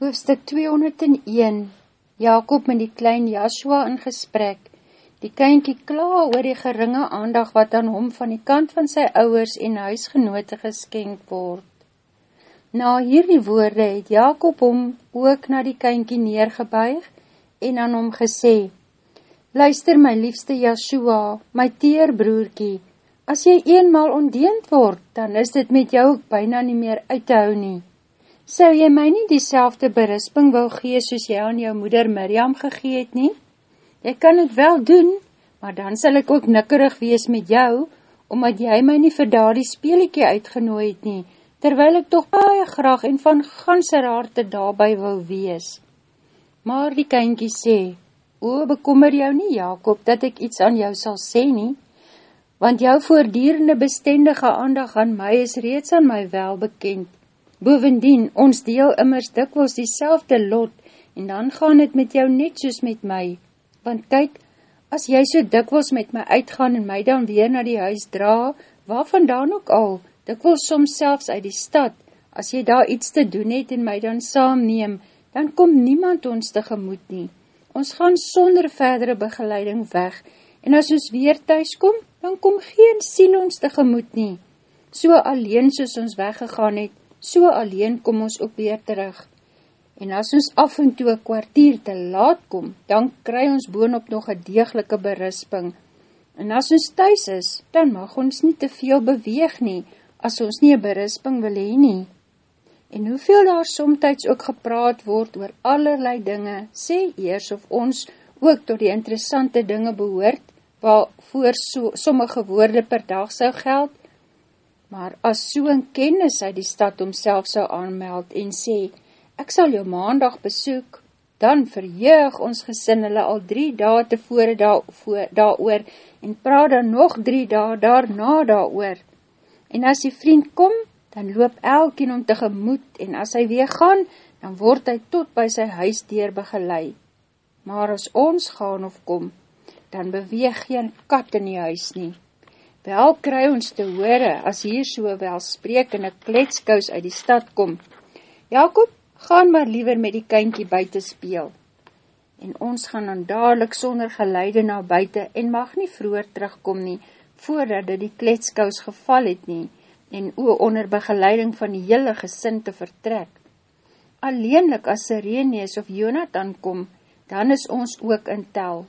Hoofstuk 201 Jacob met die klein Joshua in gesprek Die kynkie kla oor die geringe aandag wat aan hom van die kant van sy ouwers en huisgenote geskenk word. Na hierdie woorde het Jacob hom ook na die kynkie neergebuig en aan hom gesê Luister my liefste Joshua, my teerbroerkie, as jy eenmaal ondeend word, dan is dit met jou ook byna nie meer uit te hou nie. Sou jy my nie die berisping wil gee soos jy aan jou moeder Miriam gegeet nie? Jy kan het wel doen, maar dan sal ek ook nikkerig wees met jou, omdat jy my nie vir daar die speeliekie uitgenooi het nie, terwyl ek toch baie graag en van ganse raarte daarby wil wees. Maar die kynkie sê, O, bekommer jou nie, Jacob, dat ek iets aan jou sal sê nie, want jou voordierende bestendige aandag aan my is reeds aan my wel bekend, Bovendien, ons deel immers dikwels die selfde lot, en dan gaan het met jou net soos met my. Want kyk, as jy so dikwels met my uitgaan en my dan weer na die huis dra, waar vandaan ook al, dikwels soms selfs uit die stad, as jy daar iets te doen het en my dan saamneem, dan kom niemand ons tegemoet nie. Ons gaan sonder verdere begeleiding weg, en as ons weer thuis kom, dan kom geen siel ons tegemoet nie. So alleen soos ons weggegaan het, so alleen kom ons ook weer terug. En as ons af en toe een kwartier te laat kom, dan kry ons boonop nog een degelike berisping. En as ons thuis is, dan mag ons nie te veel beweeg nie, as ons nie een berisping wil heen nie. En hoeveel daar somtijds ook gepraat word oor allerlei dinge, sê eers of ons ook tot die interessante dinge behoort, waarvoor so, sommige woorde per dag sou geld, maar as so'n kennis uit die stad homself sou aanmeld en sê, ek sal jou maandag besoek, dan verjeug ons gesin hulle al drie dae tevore daar, daar oor en praat dan nog drie dae daarna daar oor. En as die vriend kom, dan loop elkien om tegemoet en as hy weer gaan, dan word hy tot by sy huis deur begeleid. Maar as ons gaan of kom, dan beweeg geen kat in die huis nie. Wel kry ons te hore, as hier so wel spreek en een kletskous uit die stad kom. Jacob, gaan maar liever met die kynkie buiten speel. En ons gaan dan dadelijk sonder geleide na buiten en mag nie vroeger terugkom nie, voordat dit die kletskous geval het nie, en oe onder begeleiding van die hele gesin te vertrek. Alleenlik as Sirenius of Jonathan kom, dan is ons ook in tel,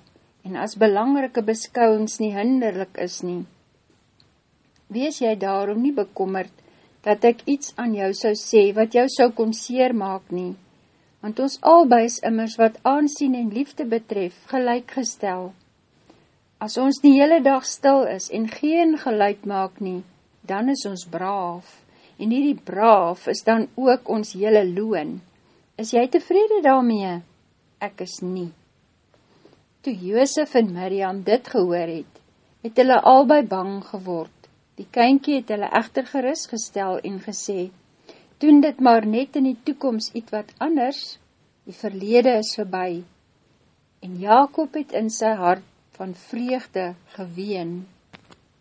en as belangrike beskouwings nie hinderlik is nie wees jy daarom nie bekommerd, dat ek iets aan jou sou sê, wat jou sou kon seer maak nie, want ons albei is immers wat aansien en liefde betref, gelijk gestel. As ons die hele dag stil is en geen geluid maak nie, dan is ons braaf, en hierdie braaf is dan ook ons hele loon. Is jy tevrede daarmee? Ek is nie. Toe Joosef en Miriam dit gehoor het, het hulle albei bang geword. Die kynkie het hulle echter geris gestel en gesê, Doen dit maar net in die toekomst iets wat anders, die verlede is verby. En Jacob het in sy hart van vreugde geween.